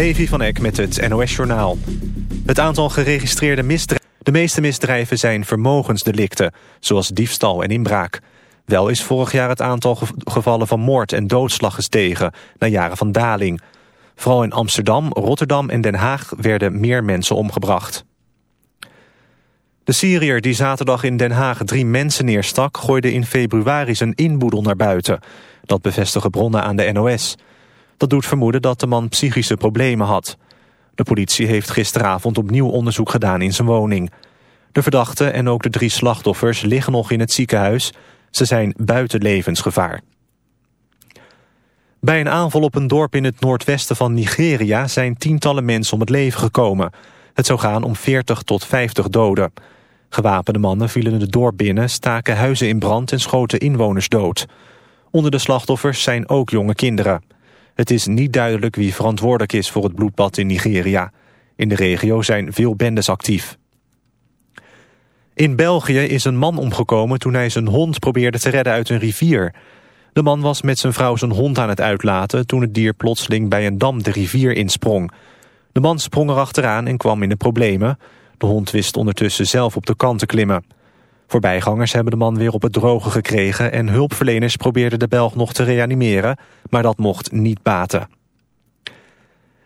Levi van Eck met het NOS-journaal. Het aantal geregistreerde misdrijven... De meeste misdrijven zijn vermogensdelicten, zoals diefstal en inbraak. Wel is vorig jaar het aantal gevallen van moord en doodslag gestegen... na jaren van daling. Vooral in Amsterdam, Rotterdam en Den Haag werden meer mensen omgebracht. De Syriër die zaterdag in Den Haag drie mensen neerstak... gooide in februari zijn inboedel naar buiten. Dat bevestigen bronnen aan de NOS... Dat doet vermoeden dat de man psychische problemen had. De politie heeft gisteravond opnieuw onderzoek gedaan in zijn woning. De verdachte en ook de drie slachtoffers liggen nog in het ziekenhuis. Ze zijn buiten levensgevaar. Bij een aanval op een dorp in het noordwesten van Nigeria... zijn tientallen mensen om het leven gekomen. Het zou gaan om 40 tot 50 doden. Gewapende mannen vielen het dorp binnen, staken huizen in brand... en schoten inwoners dood. Onder de slachtoffers zijn ook jonge kinderen. Het is niet duidelijk wie verantwoordelijk is voor het bloedbad in Nigeria. In de regio zijn veel bendes actief. In België is een man omgekomen toen hij zijn hond probeerde te redden uit een rivier. De man was met zijn vrouw zijn hond aan het uitlaten... toen het dier plotseling bij een dam de rivier insprong. De man sprong erachteraan en kwam in de problemen. De hond wist ondertussen zelf op de kant te klimmen. Voorbijgangers hebben de man weer op het droge gekregen... en hulpverleners probeerden de Belg nog te reanimeren... maar dat mocht niet baten.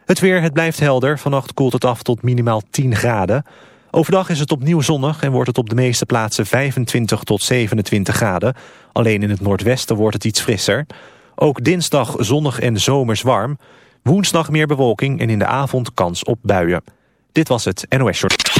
Het weer, het blijft helder. Vannacht koelt het af tot minimaal 10 graden. Overdag is het opnieuw zonnig en wordt het op de meeste plaatsen 25 tot 27 graden. Alleen in het noordwesten wordt het iets frisser. Ook dinsdag zonnig en zomers warm. Woensdag meer bewolking en in de avond kans op buien. Dit was het NOS Short.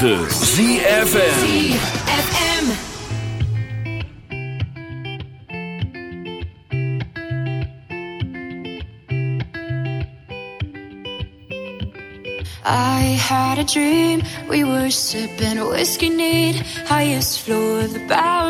106.9 ZFM I had a dream, we were sipping whiskey neat, highest floor of the bower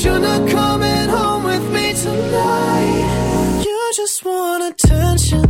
shouldn't have come home with me tonight. You just want attention.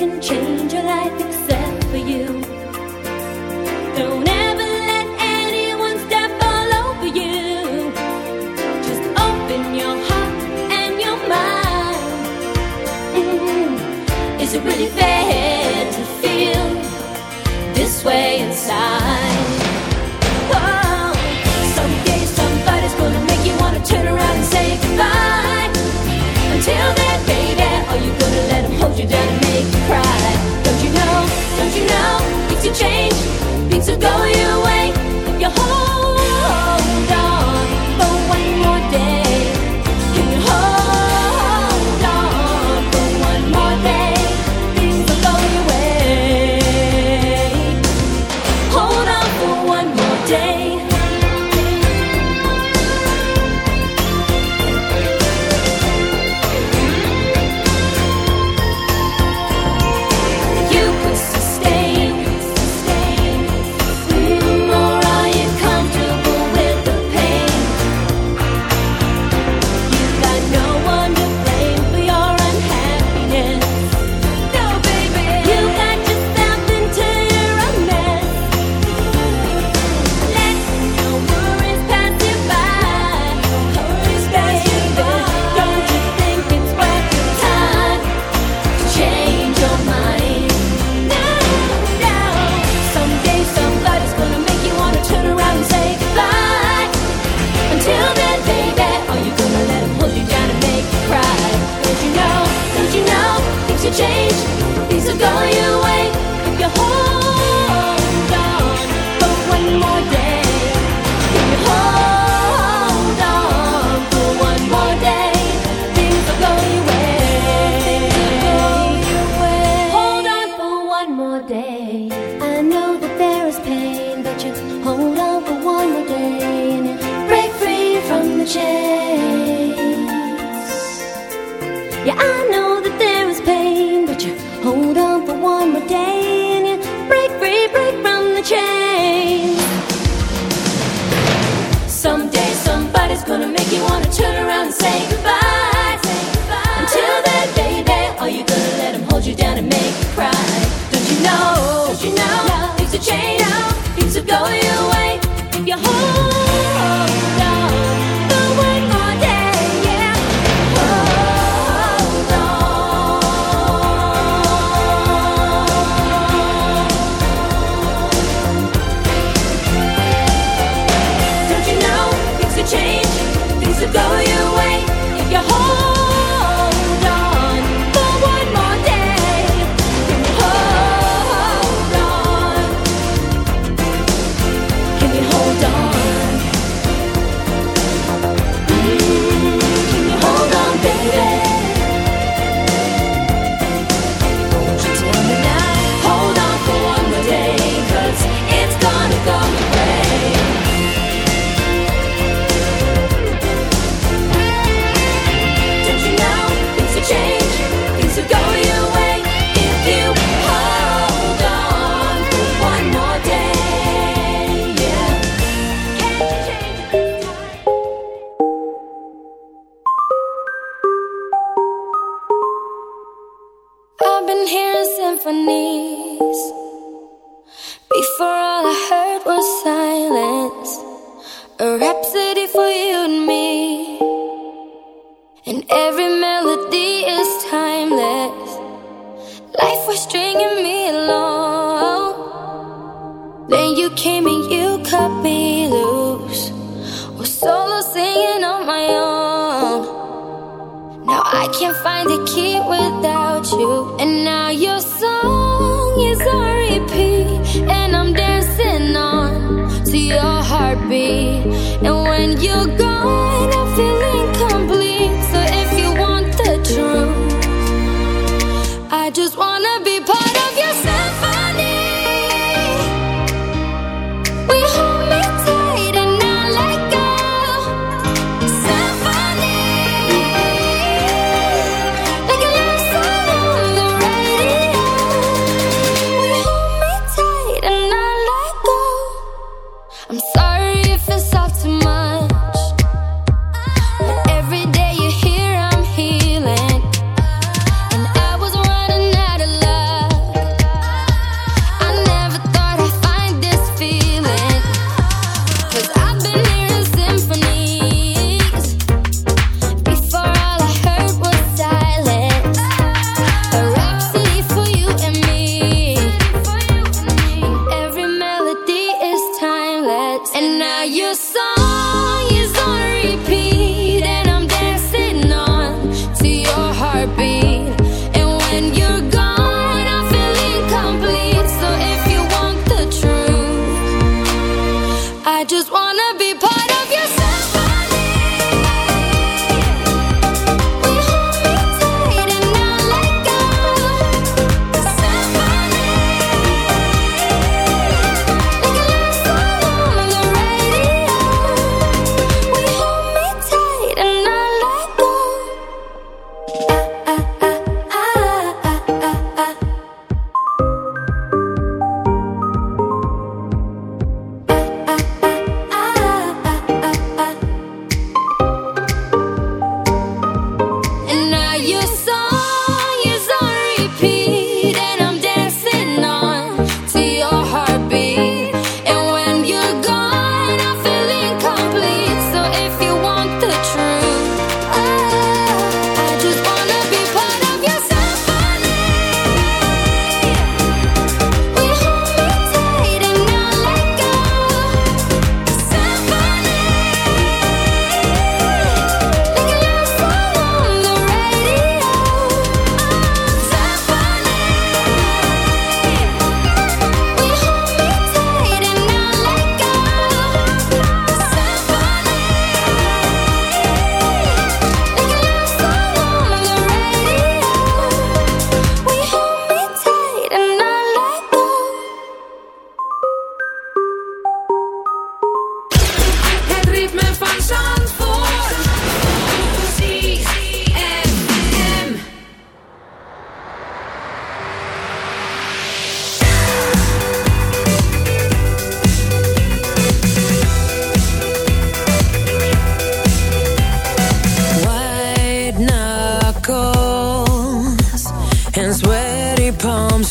can change your life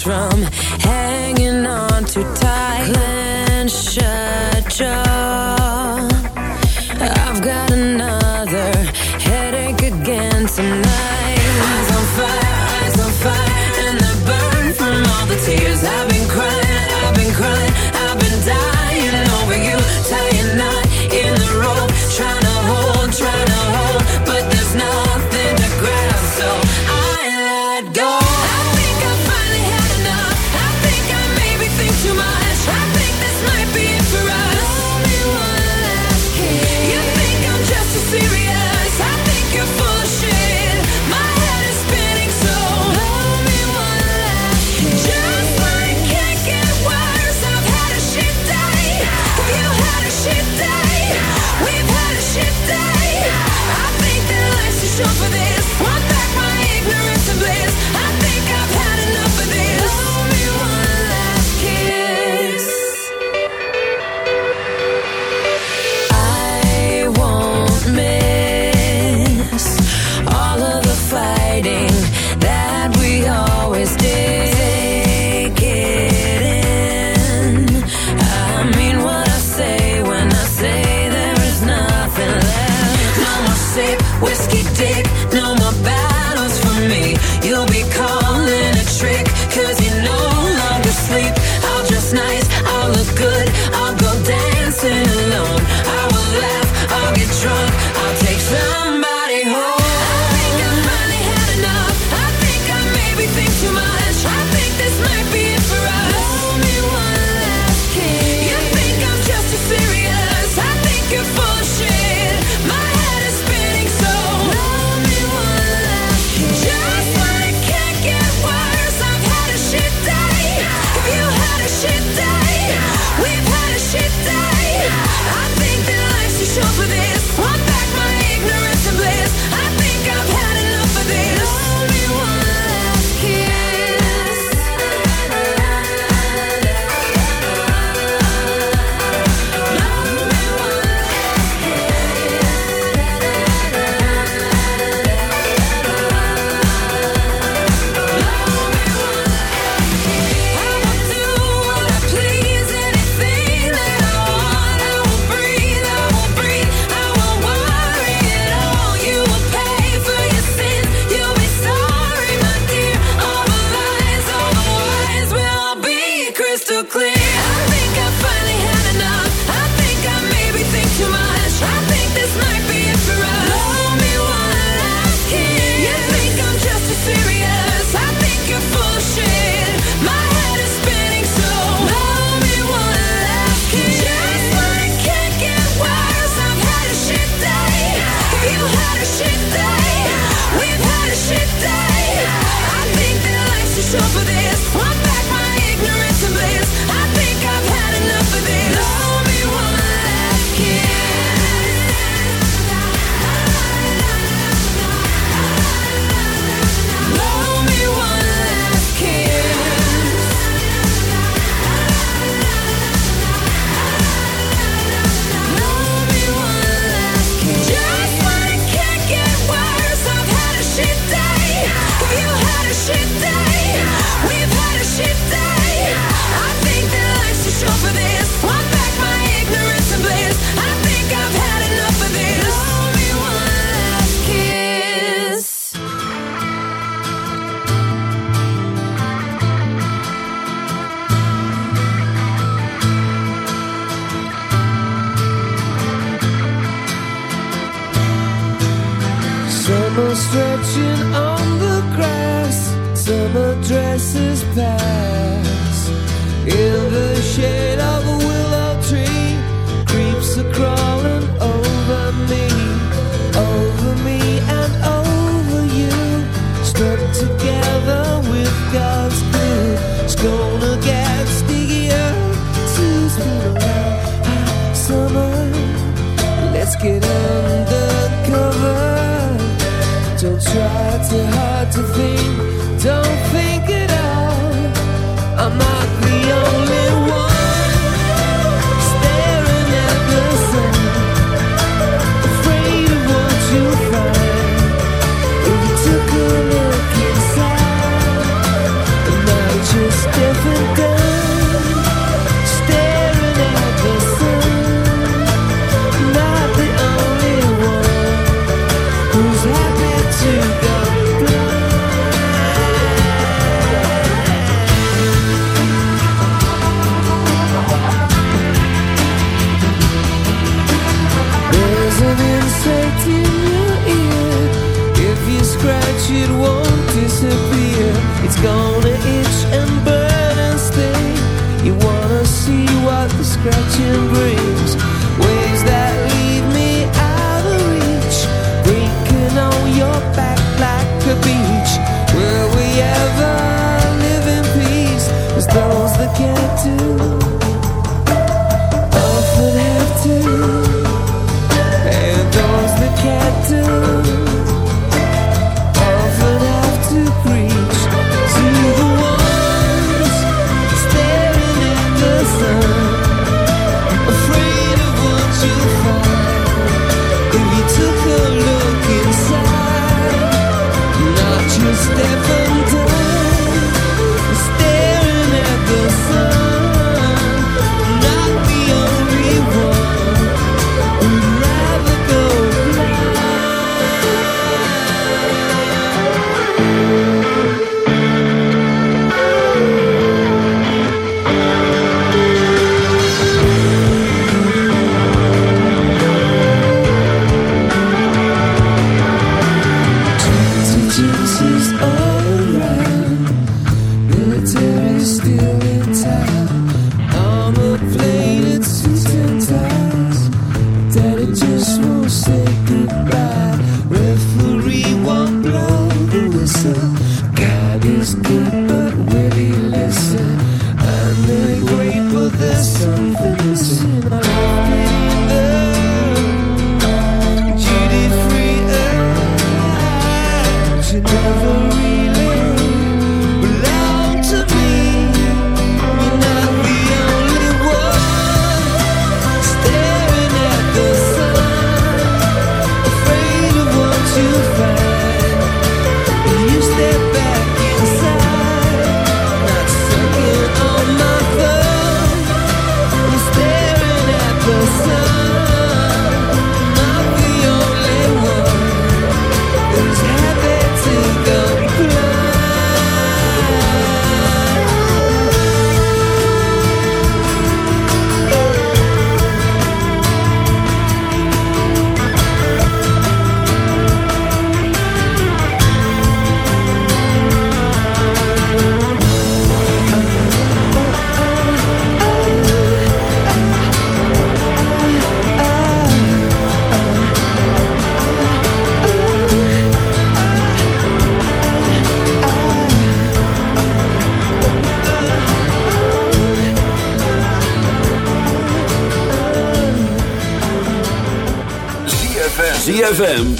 from protect in your ear. If you scratch, it won't disappear. It's gone.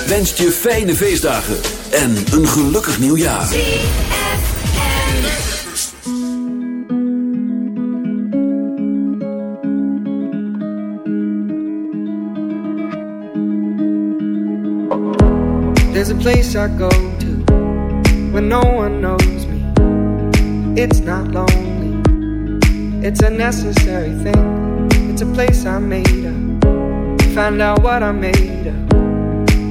Wenst je fijne feestdagen en een gelukkig nieuwjaar. There's a place I go to when no one knows me. It's not lonely, it's a necessary thing. It's a place I made up. Find out what I made of.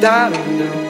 Da.